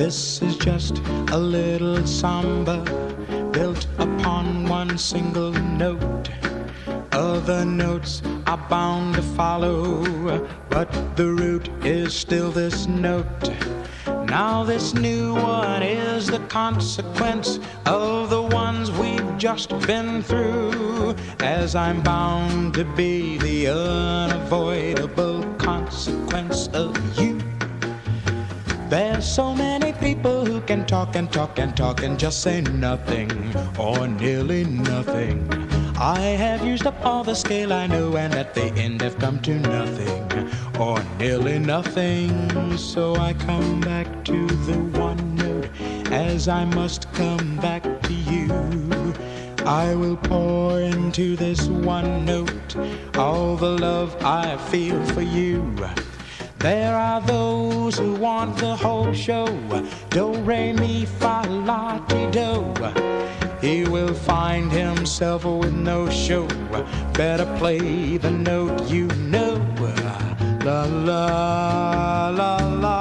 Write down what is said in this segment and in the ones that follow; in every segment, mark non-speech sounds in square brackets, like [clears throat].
This is just a little samba built upon one single note. Other notes are bound to follow, but the root is still this note. Now, this new one is the consequence of the ones we've just been through, as I'm bound to be the unavoidable consequence of. There's so many people who can talk and talk and talk and just say nothing or nearly nothing. I have used up all the scale I know and at the end have come to nothing or nearly nothing. So I come back to the one note as I must come back to you. I will pour into this one note all the love I feel for you. There are those who want the whole show. Do, re, mi, fa, la, ti, do. He will find himself with no show. Better play the note you know. La la la la la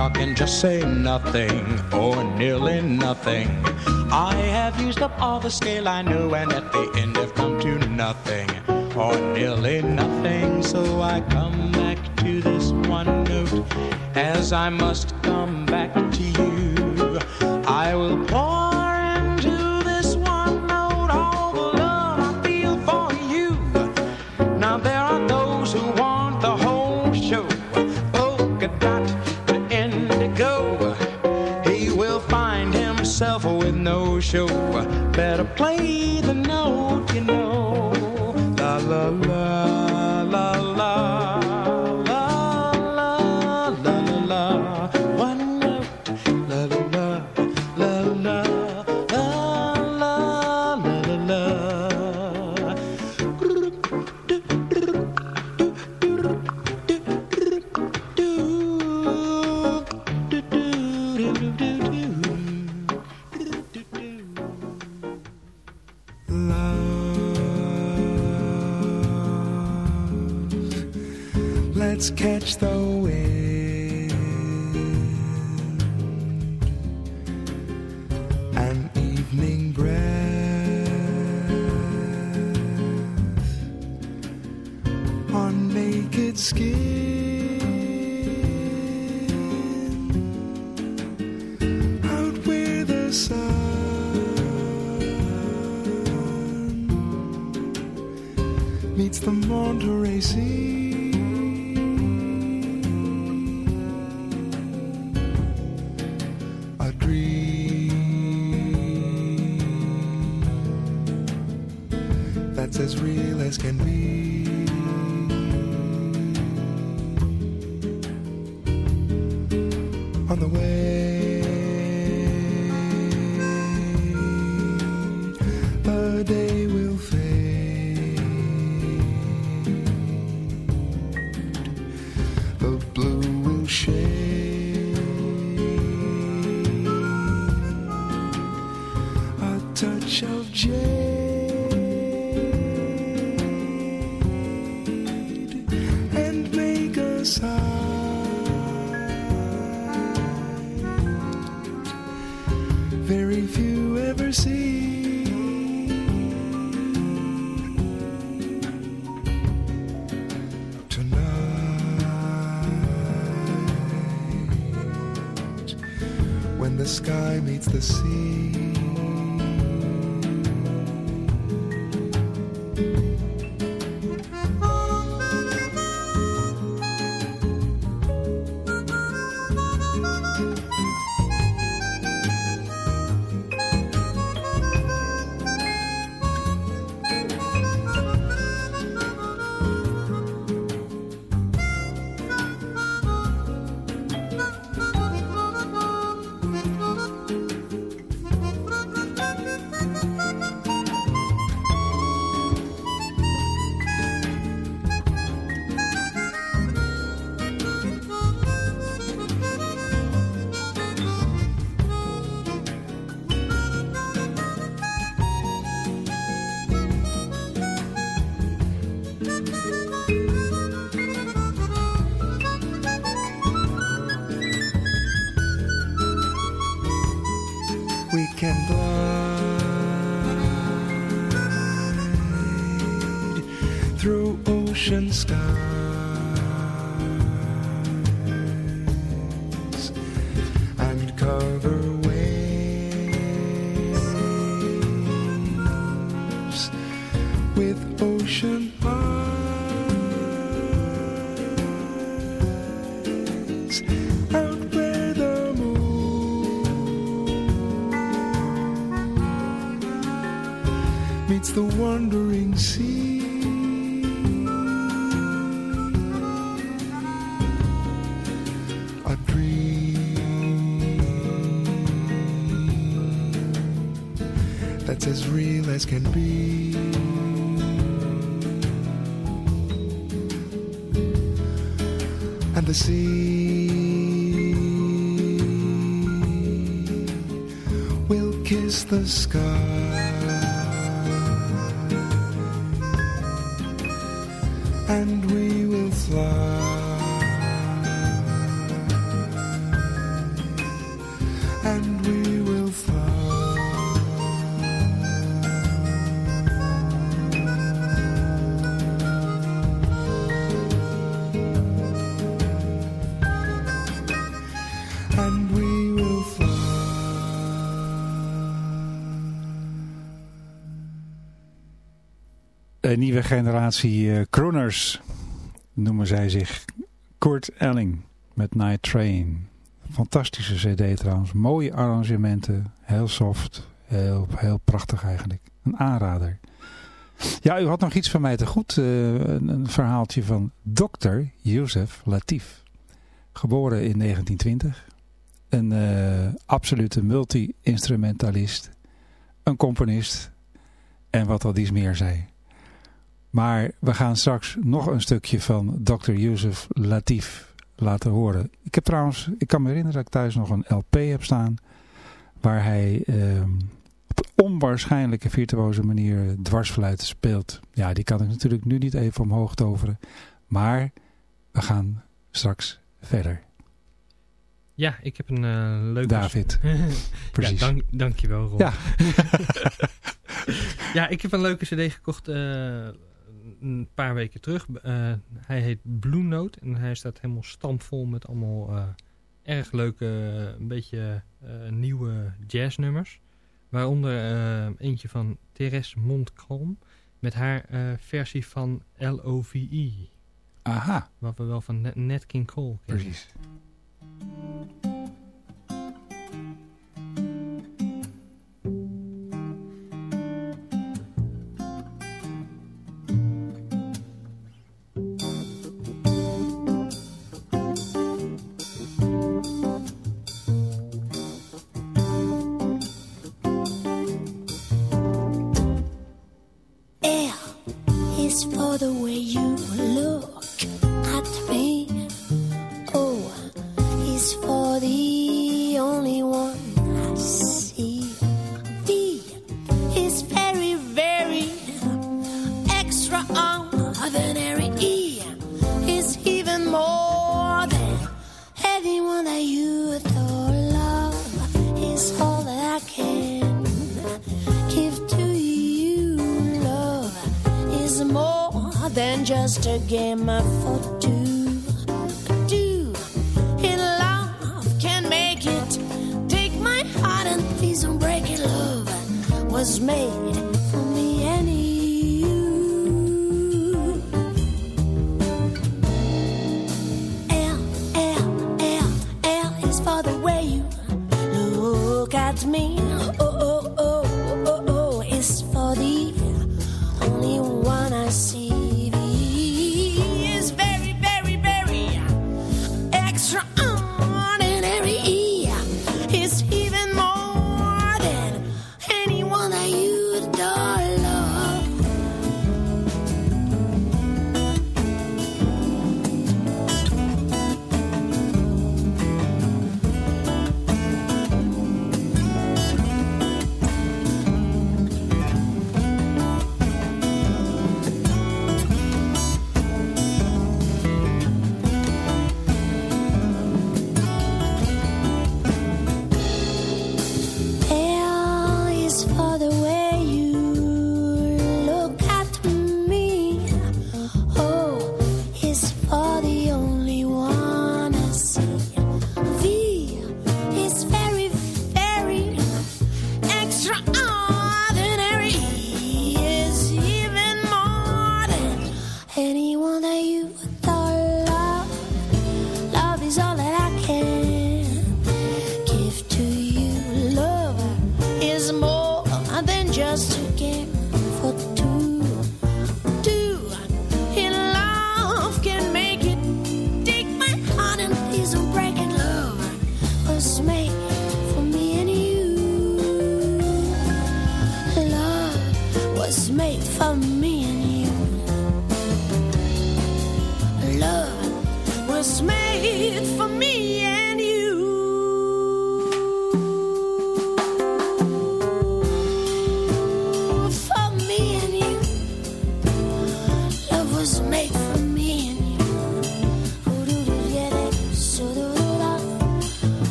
and just say nothing or nearly nothing. I have used up all the scale I know and at the end have come to nothing or nearly nothing. So I come back to this one note as I must Let's catch those. ocean sky. as can be. And the sea will kiss the sky. Een nieuwe generatie uh, noemen zij zich. Kurt Elling met Night Train. Fantastische cd trouwens. Mooie arrangementen. Heel soft. Heel, heel prachtig eigenlijk. Een aanrader. Ja, u had nog iets van mij te goed. Eh, een, een, verhaaltje van dokter Jozef Latif. Geboren in 1920. Een absolute multi-instrumentalist. Een componist. En wat al iets meer zei. Maar we gaan straks nog een stukje van Dr. Youssef Latif laten horen. Ik heb trouwens, ik kan me herinneren dat ik thuis nog een LP heb staan. Waar hij uh, op onwaarschijnlijke virtuoze manier dwarsfluit speelt. Ja, die kan ik natuurlijk nu niet even omhoog toveren. Maar we gaan straks verder. Ja, ik heb een uh, leuke... David. [laughs] Precies. Ja, dank, dankjewel Ron. Ja. [laughs] [laughs] ja, ik heb een leuke cd gekocht uh, een paar weken terug. Uh, hij heet Blue Note en hij staat helemaal stampvol met allemaal uh, erg leuke, een beetje nieuwe jazznummers. Waaronder eentje van Therese Montcalm met haar versie van L.O.V.E. Aha. Wat we wel van Nat King Cole kennen. Precies.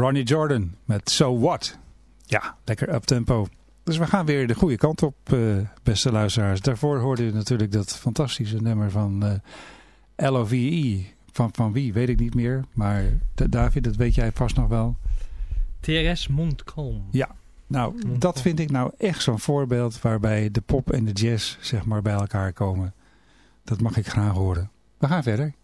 Ronnie Jordan met So What. Ja, lekker uptempo. Dus we gaan weer de goede kant op, uh, beste luisteraars. Daarvoor hoorde u natuurlijk dat fantastische nummer van uh, LOVE. Van, van wie, weet ik niet meer. Maar David, dat weet jij vast nog wel. TRS Montcalm. Ja, nou, dat vind ik nou echt zo'n voorbeeld waarbij de pop en de jazz zeg maar bij elkaar komen. Dat mag ik graag horen. We gaan verder.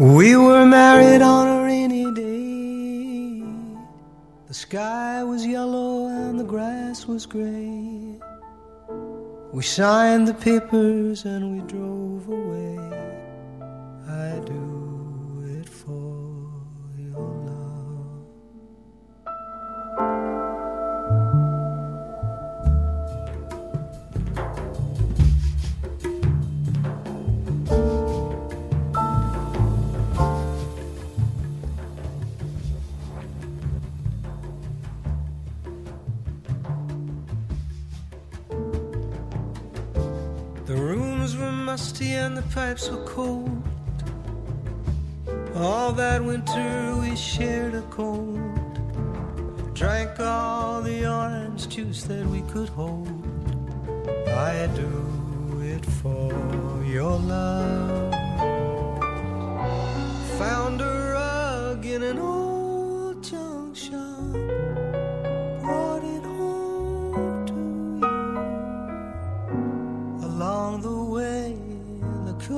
We were married on a rainy day. The sky was yellow and the grass was gray. We signed the papers and we drove.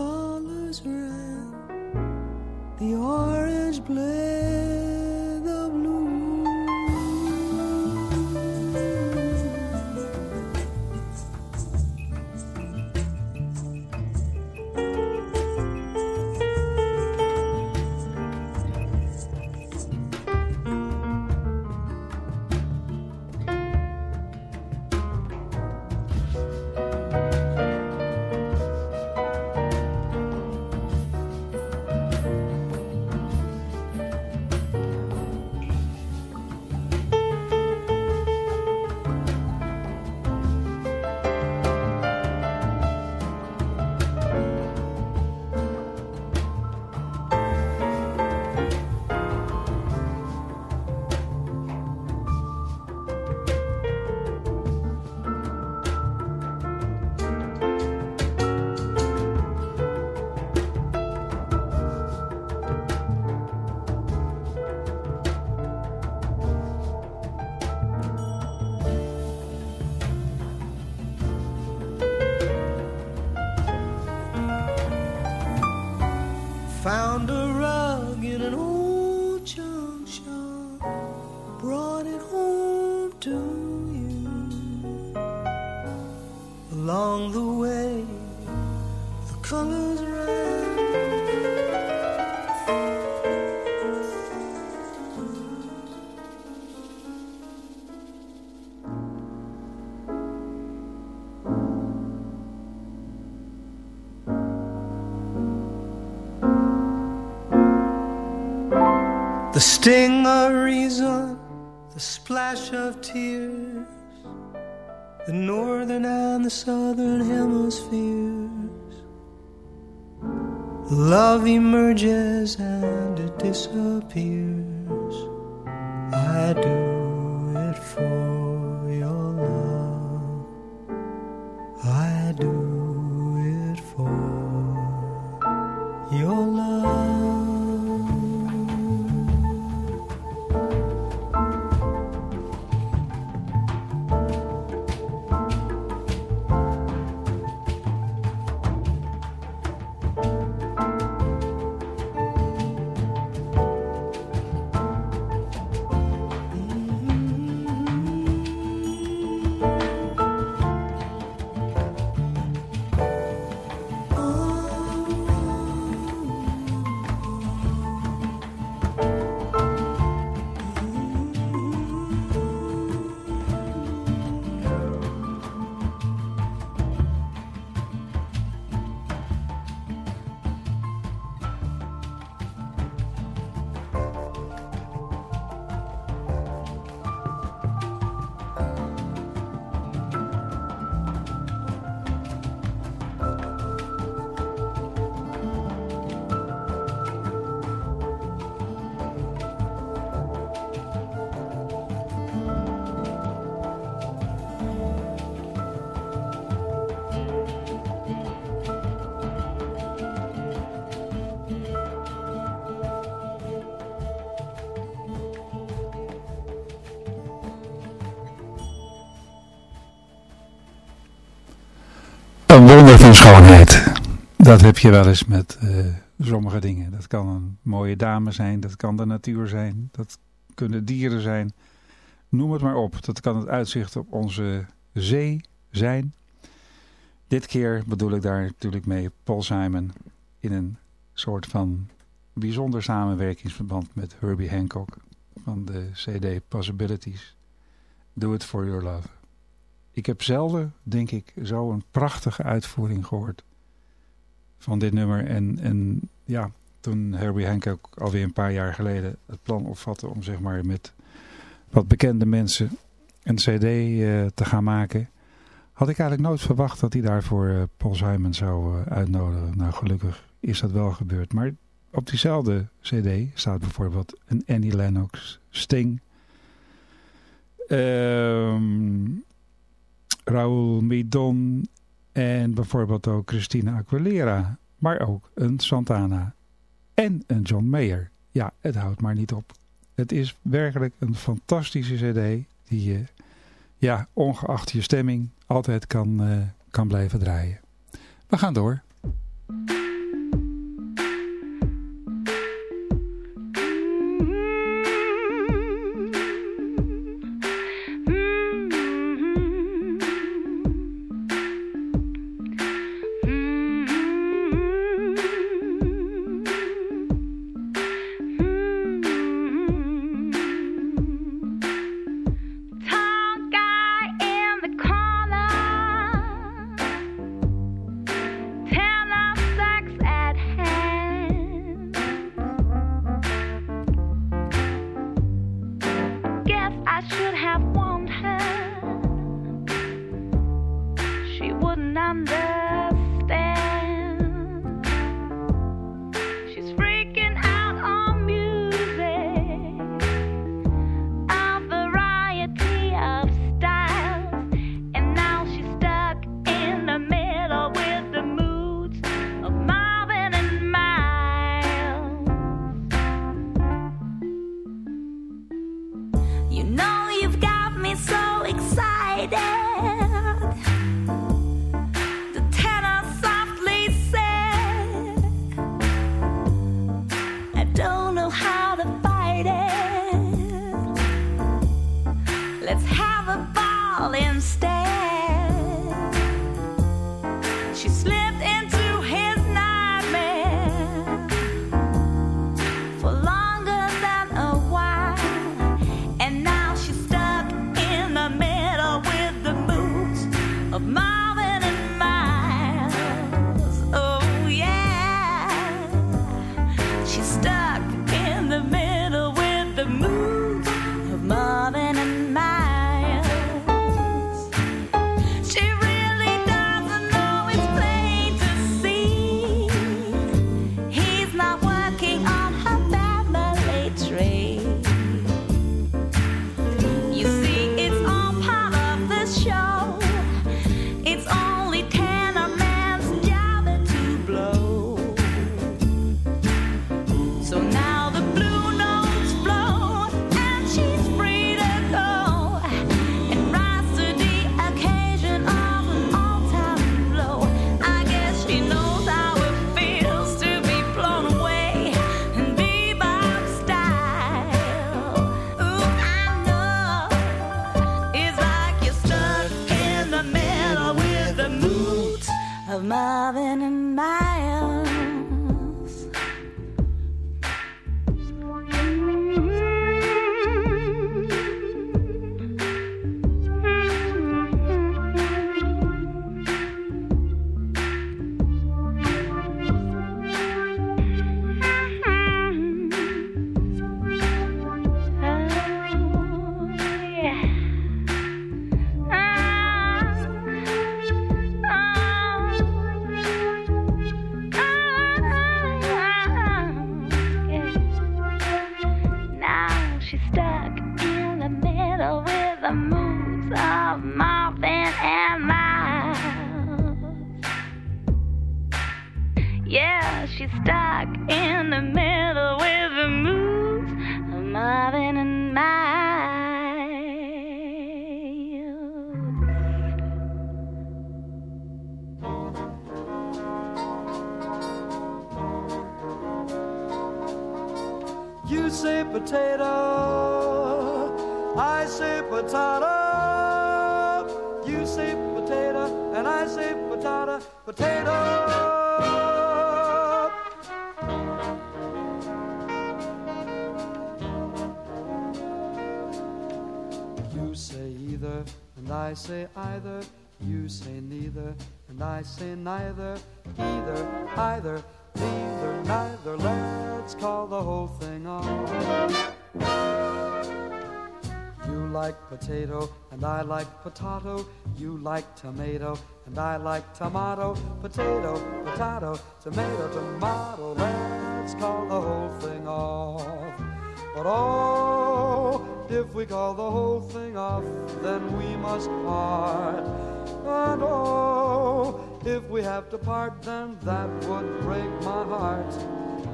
Colors ran. The orange bled sting of reason, the splash of tears, the northern and the southern hemispheres. Love emerges and it disappears. I do it for your love. I do van schoonheid. Dat heb je wel eens met eh, sommige dingen. Dat kan een mooie dame zijn, dat kan de natuur zijn, dat kunnen dieren zijn. noem het maar op. Dat kan het uitzicht op onze zee zijn. Dit keer bedoel ik daar natuurlijk mee Paul Simon in een soort van bijzonder samenwerkingsverband met Herbie Hancock van de CD Possibilities. Do It For Your Love. Ik heb zelden, denk ik, zo een prachtige uitvoering gehoord van dit nummer. En, en ja, toen Herbie Hancock alweer een paar jaar geleden het plan opvatte om zeg maar met wat bekende mensen een cd uh, te gaan maken, had ik eigenlijk nooit verwacht dat hij daarvoor uh, Paul Simon zou uh, uitnodigen. Nou, gelukkig is dat wel gebeurd. Maar op diezelfde cd staat bijvoorbeeld een Annie Lennox, Sting, um, Raoul Midon en bijvoorbeeld ook Christina Aguilera. Maar ook een Santana en een John Mayer. Ja, het houdt maar niet op. Het is werkelijk een fantastische cd die je, ja, ongeacht je stemming, altijd kan, uh, kan blijven draaien. We gaan door. have one. I say neither. Either, either, neither, neither. Let's call the whole thing off. You like potato, and I like potato. You like tomato, and I like tomato. Potato, potato, tomato, tomato. Let's call the whole thing off. But oh, if we call the whole thing off, then we must part. And oh, if we have to part, then that would break my heart.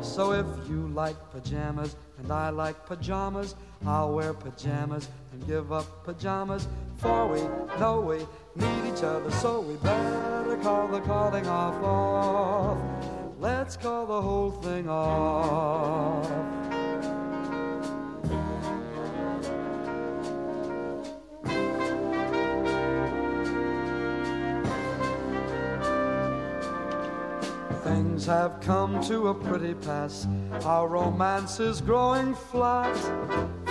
So if you like pajamas and I like pajamas, I'll wear pajamas and give up pajamas. For we know we need each other, so we better call the calling off off. Let's call the whole thing off. Things have come to a pretty pass. Our romance is growing flat.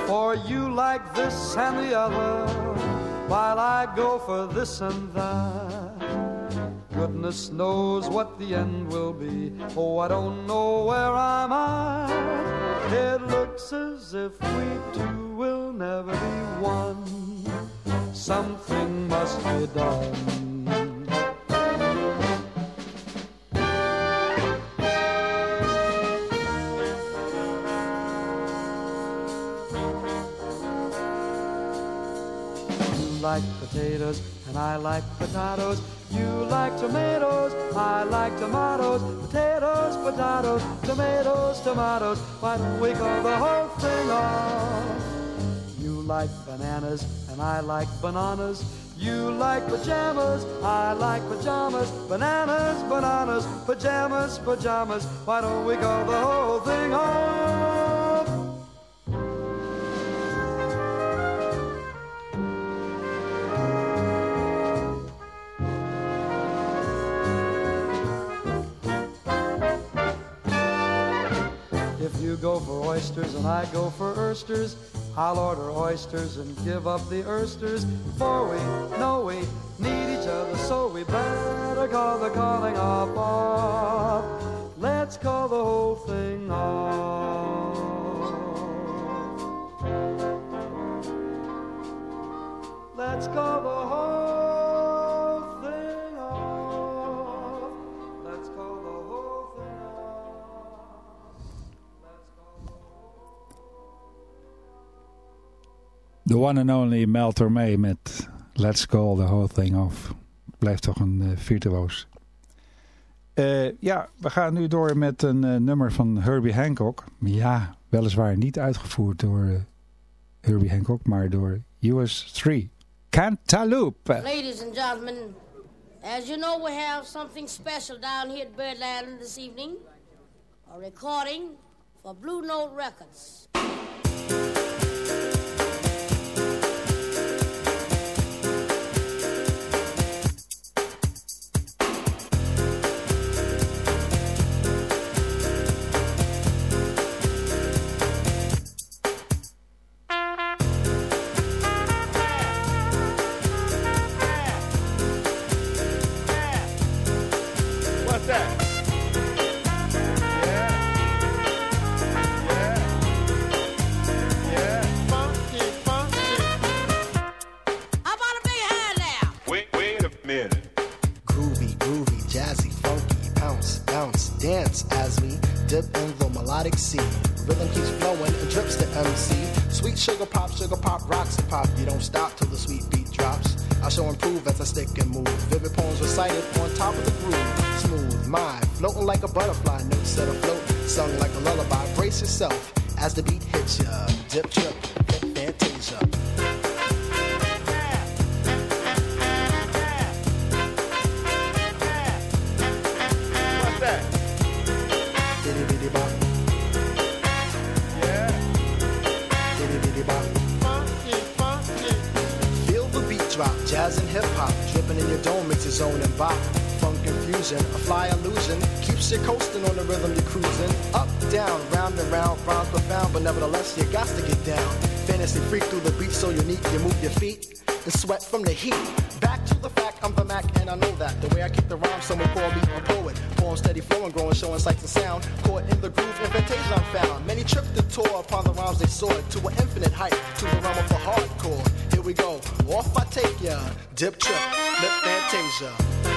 For you like this and the other, while I go for this and that. Goodness knows what the end will be. Oh, I don't know where I'm at. It looks as if we two will never be one. Something must be done. Like potatoes and I like potatoes. You like tomatoes, I like tomatoes. Potatoes, potatoes, tomatoes, tomatoes. Why don't we call the whole thing off? You like bananas and I like bananas. You like pajamas, I like pajamas. Bananas, bananas, pajamas, pajamas. Why don't we call the whole thing off? You go for oysters and I go for oysters, I'll order oysters and give up the oysters. For we know we need each other, so we better call the calling off off. Let's call the whole thing off. Let's call the whole The one and only Mel Tormé met Let's Call the Whole Thing Off. Blijft toch een eh, virtuoos. Eh, ja, we gaan nu door met een eh, nummer van Herbie Hancock. Ja, weliswaar niet uitgevoerd door Herbie Hancock, maar door US 3. Cantaloupe. Ladies and gentlemen, as you know, we have something special down here at Birdland this evening. A recording for Blue Note Records. In the melodic sea. Rhythm keeps flowing and drips to MC. Sweet sugar pop, sugar pop, rocks and pop. You don't stop till the sweet beat drops. I shall improve as I stick and move. Vivid poems recited on top of the groove. Smooth mind, floating like a butterfly, notes set afloat, sung like a lullaby. Brace yourself as the beat hits ya. Dip, trip, bop. Funk confusion, a fly illusion keeps you coasting on the rhythm you're cruising. Up, down, round and round, rhymes profound, but nevertheless you got to get down. Fantasy freak through the beat so unique, you move your feet and sweat from the heat. Back to the fact, I'm the Mac and I know that. The way I kick the rhyme, someone call me a poet. Poem steady flowing, growing, showing sights and sound. Caught in the groove, invitation I'm found. Many tripped the tour upon the rhymes they soared to an infinite height, to the realm of the hardcore. We go, off I take ya. Dip trip, lip fantasia.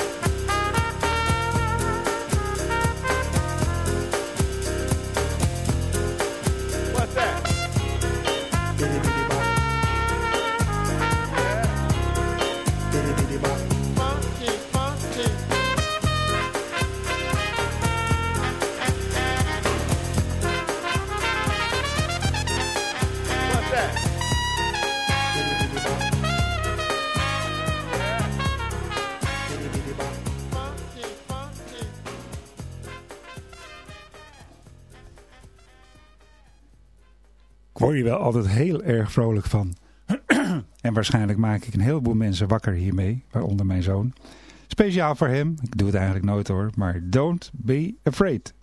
Word hier wel altijd heel erg vrolijk van. [clears throat] en waarschijnlijk maak ik een heleboel mensen wakker hiermee, waaronder mijn zoon. Speciaal voor hem, ik doe het eigenlijk nooit hoor, maar don't be afraid.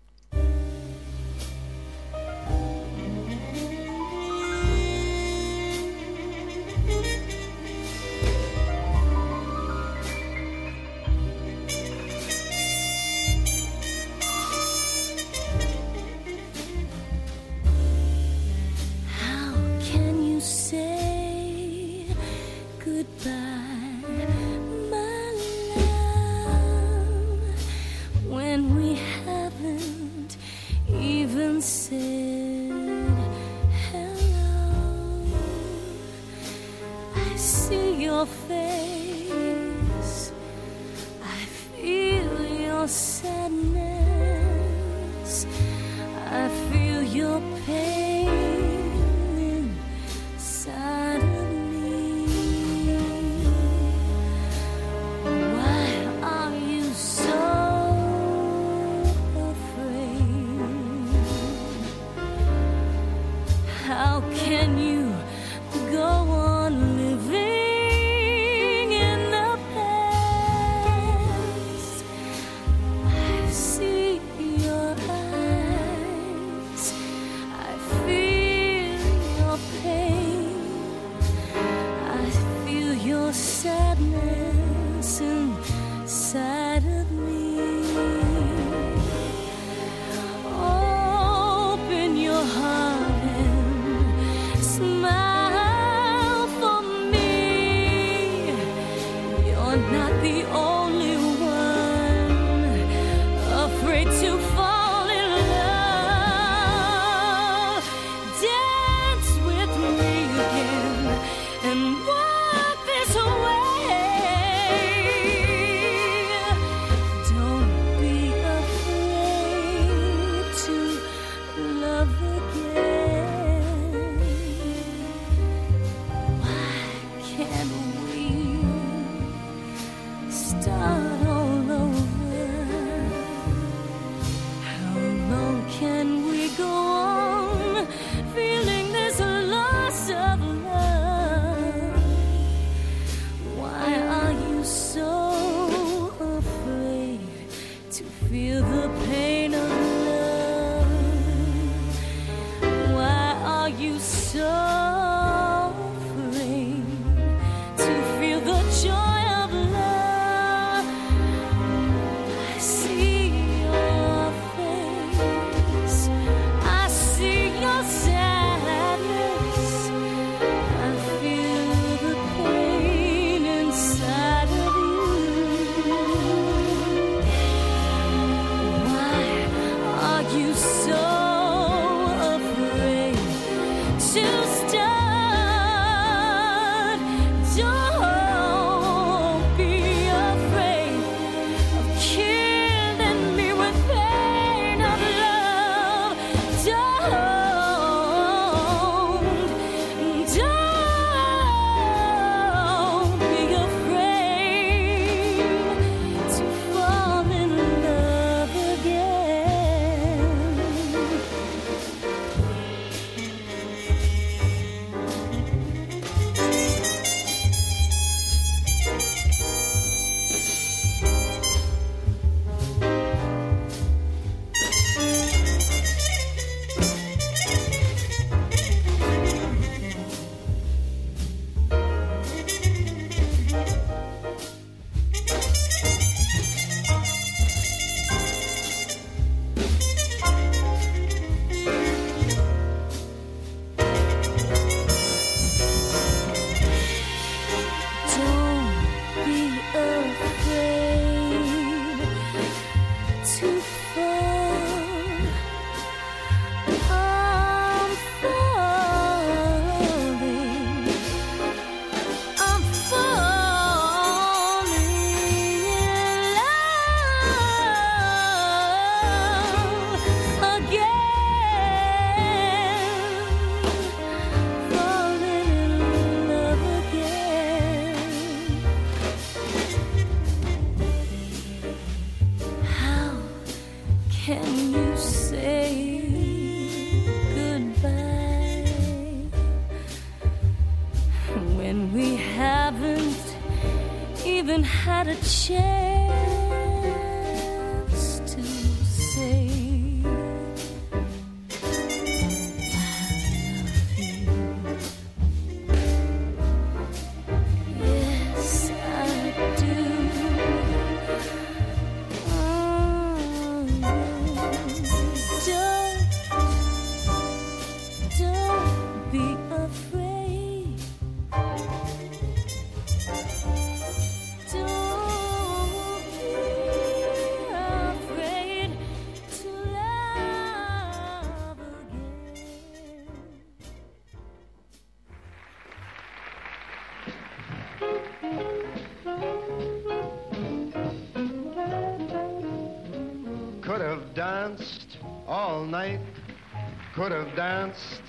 Could have danced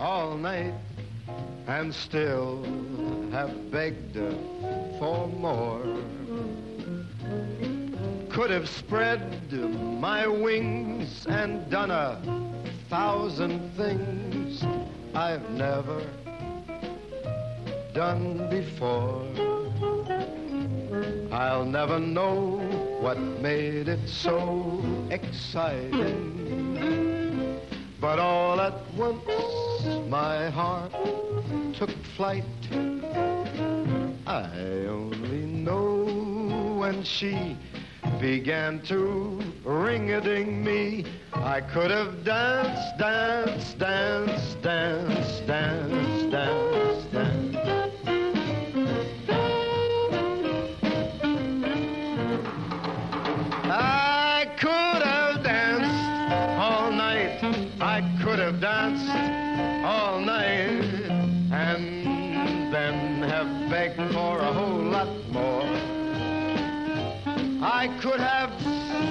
all night, and still have begged for more. Could have spread my wings and done a thousand things I've never done before. I'll never know what made it so exciting. But all at once my heart took flight. I only know when she began to ring-a-ding me. I could have danced, danced, danced, danced, danced, danced, danced. Begged for a whole lot more. I could have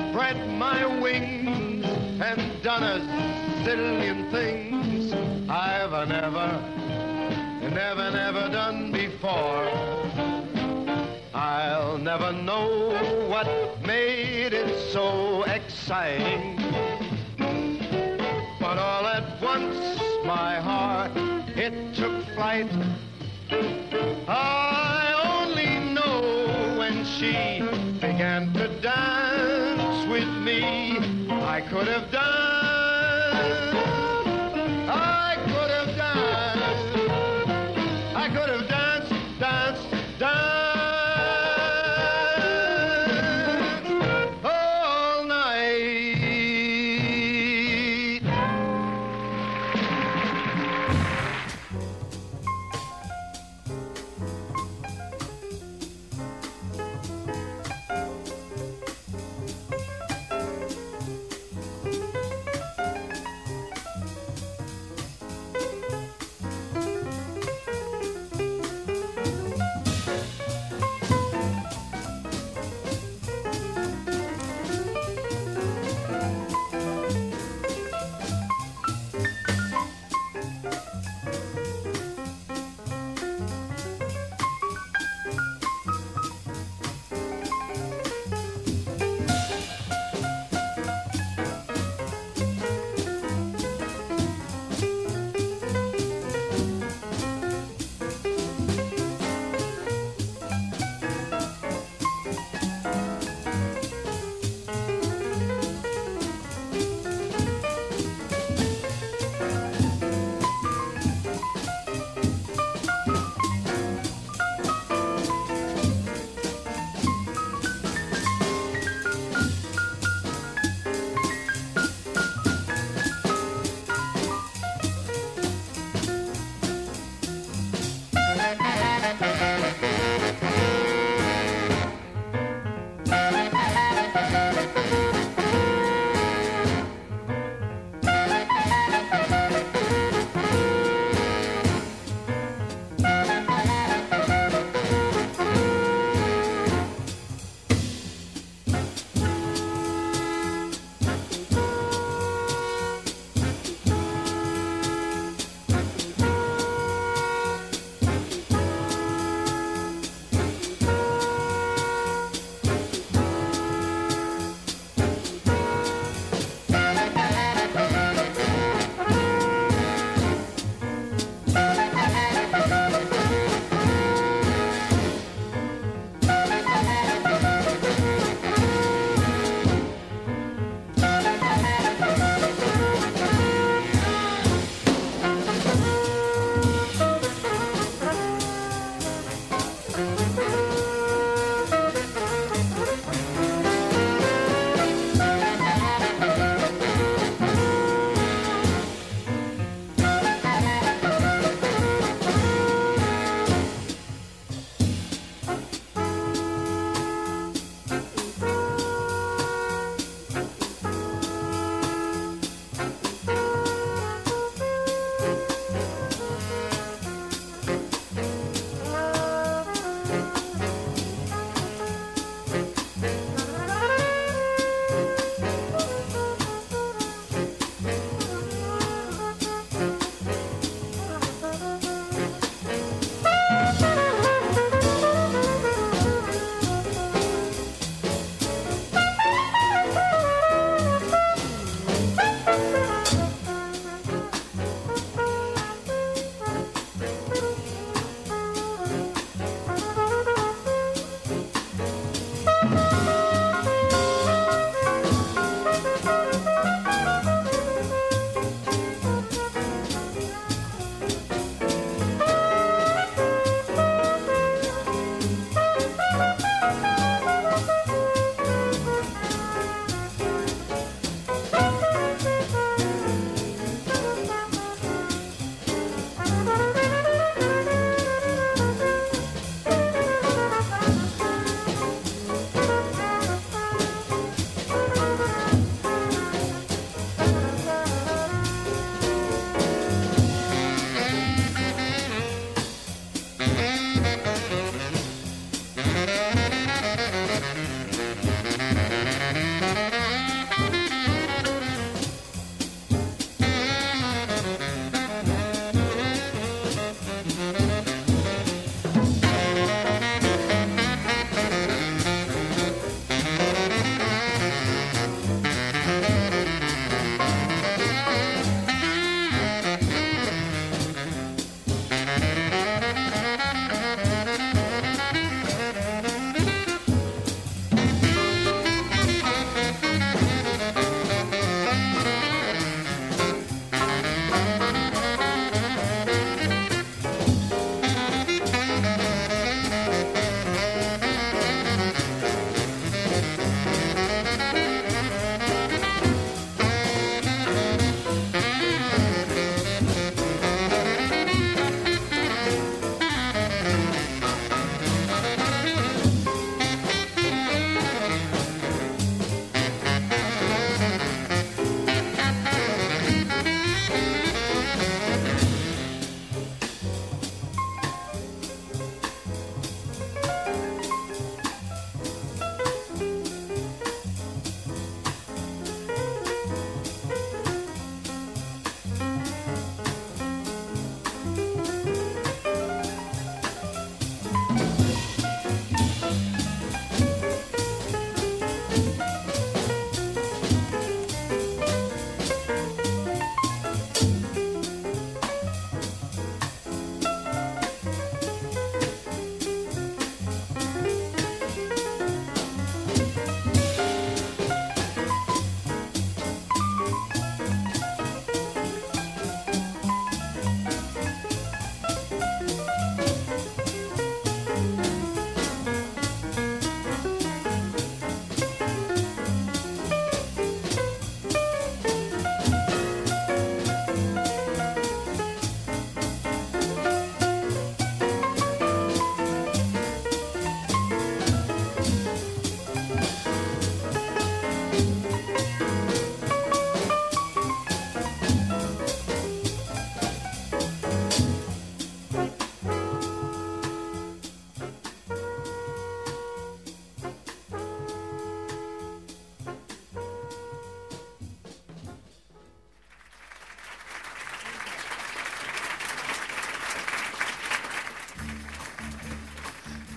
spread my wings and done a zillion things I've never, never, never done before. I'll never know what made it so exciting. But all at once my heart, it took flight. I only know when she began to dance with me, I could have danced.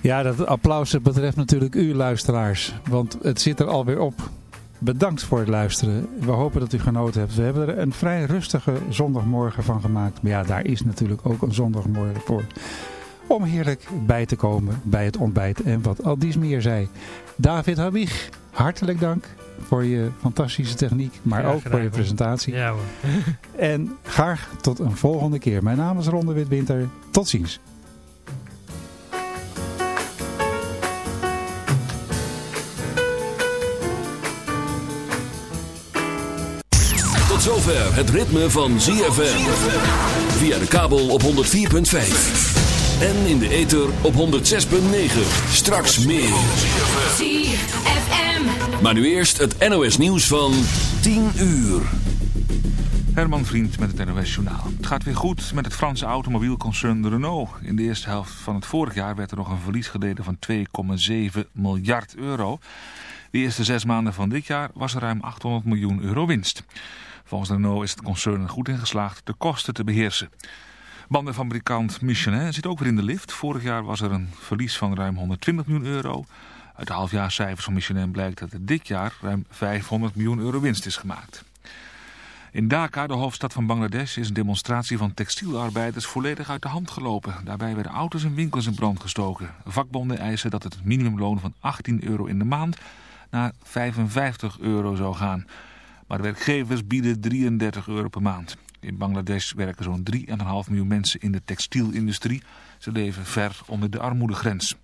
Ja, dat applaus betreft natuurlijk u luisteraars. Want het zit er alweer op. Bedankt voor het luisteren. We hopen dat u genoten hebt. We hebben er een vrij rustige zondagmorgen van gemaakt. Maar ja, daar is natuurlijk ook een zondagmorgen voor. Om heerlijk bij te komen bij het ontbijt. En wat Aldies meer zei. David Habig, hartelijk dank voor je fantastische techniek. Maar ook voor je hoor. presentatie. Ja hoor. En graag tot een volgende keer. Mijn naam is Ronde Witwinter. Tot ziens. Tot zover het ritme van ZFM. Via de kabel op 104.5. En in de ether op 106.9. Straks meer. ZFM. Maar nu eerst het NOS nieuws van 10 uur. Herman Vriend met het NOS Journaal. Het gaat weer goed met het Franse automobielconcern Renault. In de eerste helft van het vorig jaar werd er nog een verlies geleden van 2,7 miljard euro. De eerste zes maanden van dit jaar was er ruim 800 miljoen euro winst. Volgens Renault is het concern er goed in geslaagd de kosten te beheersen. Bandenfabrikant Michelin zit ook weer in de lift. Vorig jaar was er een verlies van ruim 120 miljoen euro. Uit de halfjaarcijfers van Michelin blijkt dat er dit jaar ruim 500 miljoen euro winst is gemaakt. In Dhaka, de hoofdstad van Bangladesh, is een demonstratie van textielarbeiders volledig uit de hand gelopen. Daarbij werden auto's en winkels in brand gestoken. Vakbonden eisen dat het minimumloon van 18 euro in de maand naar 55 euro zou gaan. Maar werkgevers bieden 33 euro per maand. In Bangladesh werken zo'n 3,5 miljoen mensen in de textielindustrie. Ze leven ver onder de armoedegrens.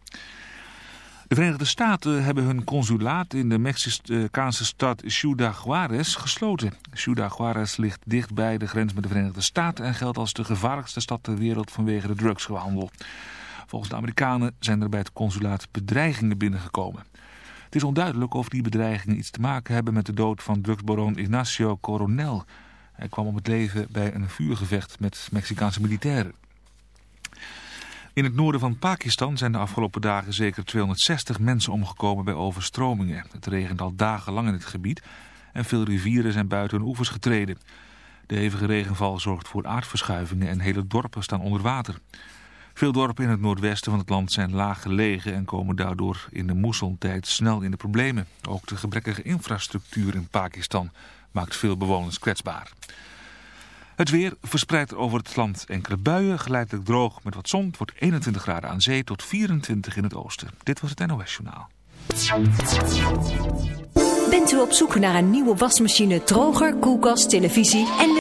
De Verenigde Staten hebben hun consulaat in de Mexicaanse stad Ciudad Juarez gesloten. Ciudad Juarez ligt dicht bij de grens met de Verenigde Staten en geldt als de gevaarlijkste stad ter wereld vanwege de drugshandel. Volgens de Amerikanen zijn er bij het consulaat bedreigingen binnengekomen. Het is onduidelijk of die bedreigingen iets te maken hebben met de dood van drugsbaron Ignacio Coronel. Hij kwam om het leven bij een vuurgevecht met Mexicaanse militairen. In het noorden van Pakistan zijn de afgelopen dagen zeker 260 mensen omgekomen bij overstromingen. Het regent al dagenlang in het gebied en veel rivieren zijn buiten hun oevers getreden. De hevige regenval zorgt voor aardverschuivingen en hele dorpen staan onder water. Veel dorpen in het noordwesten van het land zijn laag gelegen en komen daardoor in de moessontijd snel in de problemen. Ook de gebrekkige infrastructuur in Pakistan maakt veel bewoners kwetsbaar. Het weer verspreidt over het land enkele buien, geleidelijk droog met wat zon. Het wordt 21 graden aan zee tot 24 in het oosten. Dit was het NOS Journaal. Bent u op zoek naar een nieuwe wasmachine, droger, koelkast, televisie en